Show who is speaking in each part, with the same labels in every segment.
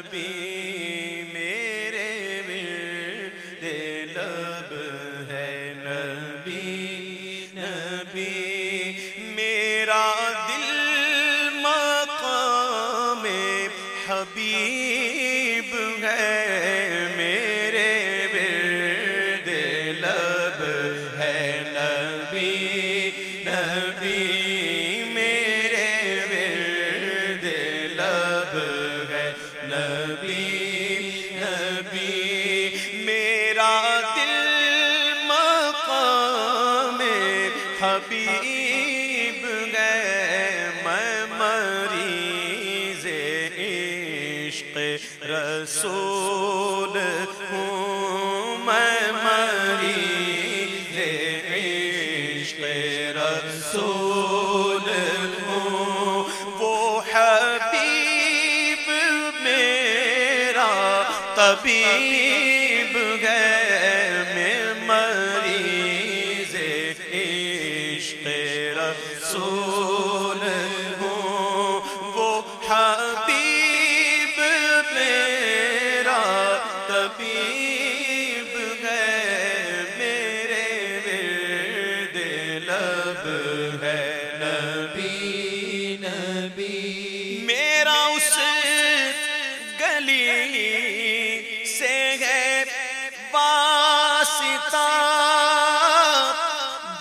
Speaker 1: نبی میرے ورد لب ہے نبی نبی میرا دل مقام حبیب ہے۔ رسول ہوں میں مریض عشق رسول ہوں؟ وہ حبیب میرا طبیب ہے۔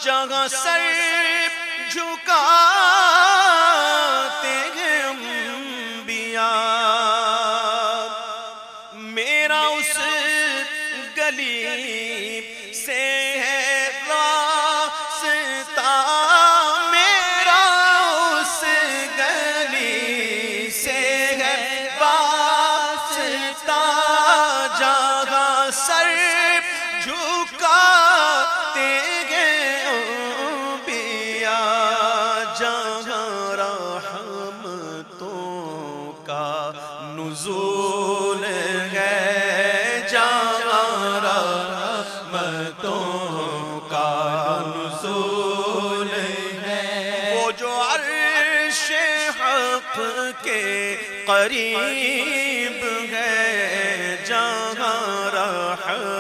Speaker 1: جگہ سر جھکاتے ہیں انبیاء۔ میرا اس گلی سے ہے راستہ۔ میرا اس گلی سے ہے راستہ۔ جہاں سر جھکاتے کا نزول ہے۔ وہ جو عرش حق کے قریب ہے، جہاں رحمتوں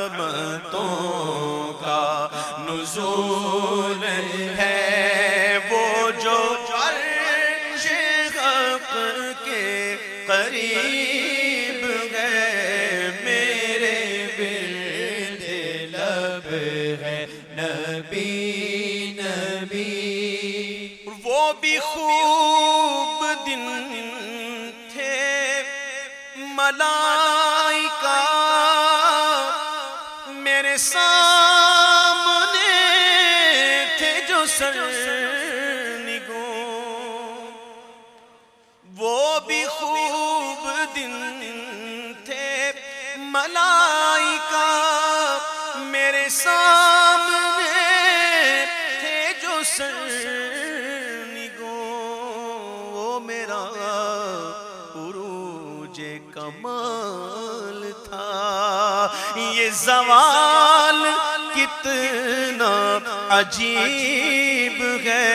Speaker 1: کا نزول ہے۔ نبی نبی۔ وہ بھی خوب دن تھے۔ ملائکہ میرے سامنے تھے جو سر کمال تھا۔ یہ زوال کتنا عجیب ہے۔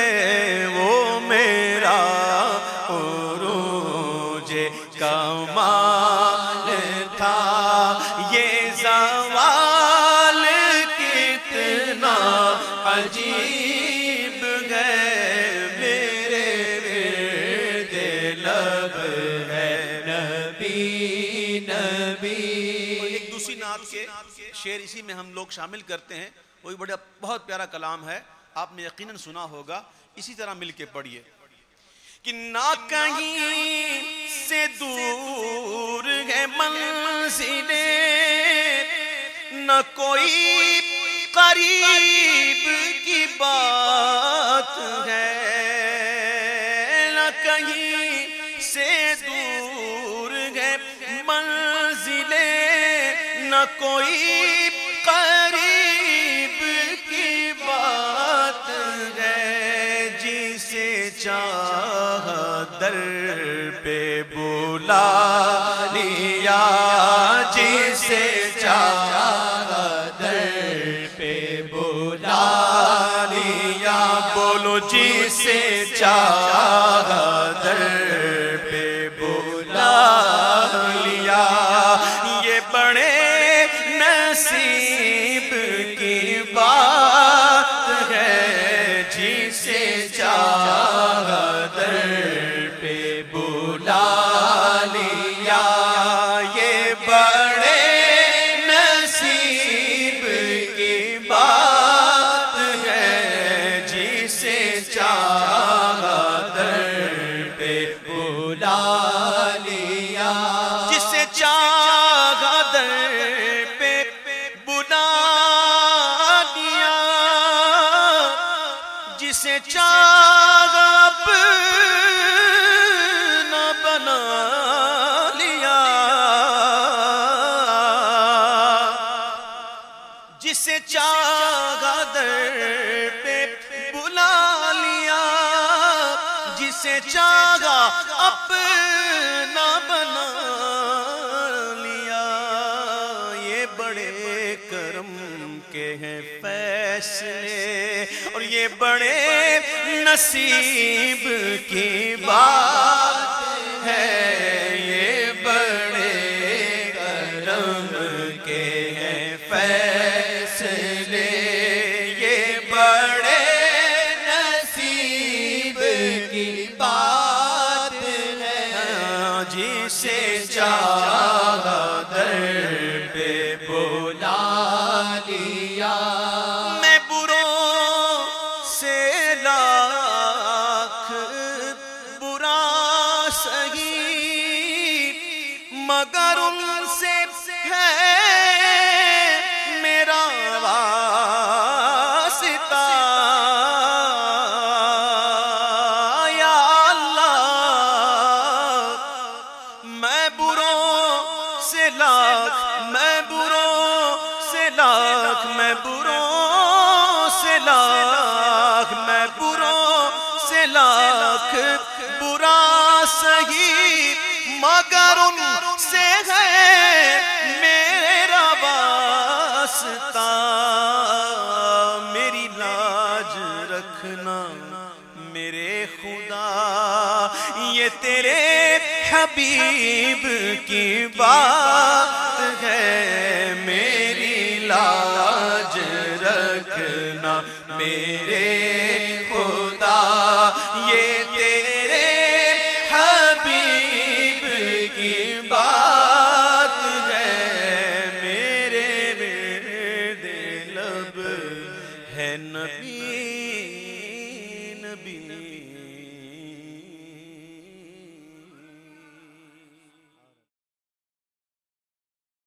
Speaker 1: شعر اسی میں ہم لوگ شامل کرتے ہیں۔ وہی بڑا، بہت پیارا کلام ہے۔ آپ نے یقیناً سنا ہوگا۔ اسی طرح مل کے پڑھیے۔ کہ نہ کہیں سے دور ہے منزلیں۔ نہ کوئی قریب کی بات ہے۔ نہ کہیں کوئی قریب کی بات ہے جسے چاہ در پہ بلا لیا، جسے چاہ در پہ بلا لیا۔ بولو جسے چاہ پہ بلا لیا یہ بڑے نصیب کی بات ہے جسے چار در پہ بلا چاہا اپنا بنا لیا۔ یہ بڑے کرم کے ہیں فیصلے اور یہ بڑے نصیب کی بات ہے۔ مگر ان سے ہے سے لاکھ میں بروں سے لاکھ میں بروں سے لاکھ میں بروں سے لاکھ برا سہی مگر ان سے ہے میرا واسطہ۔ میری لاج رکھنا میرے خدا، یہ تیرے حبیب کی بات ہے میری لاج رکھنا میرے خدا یہ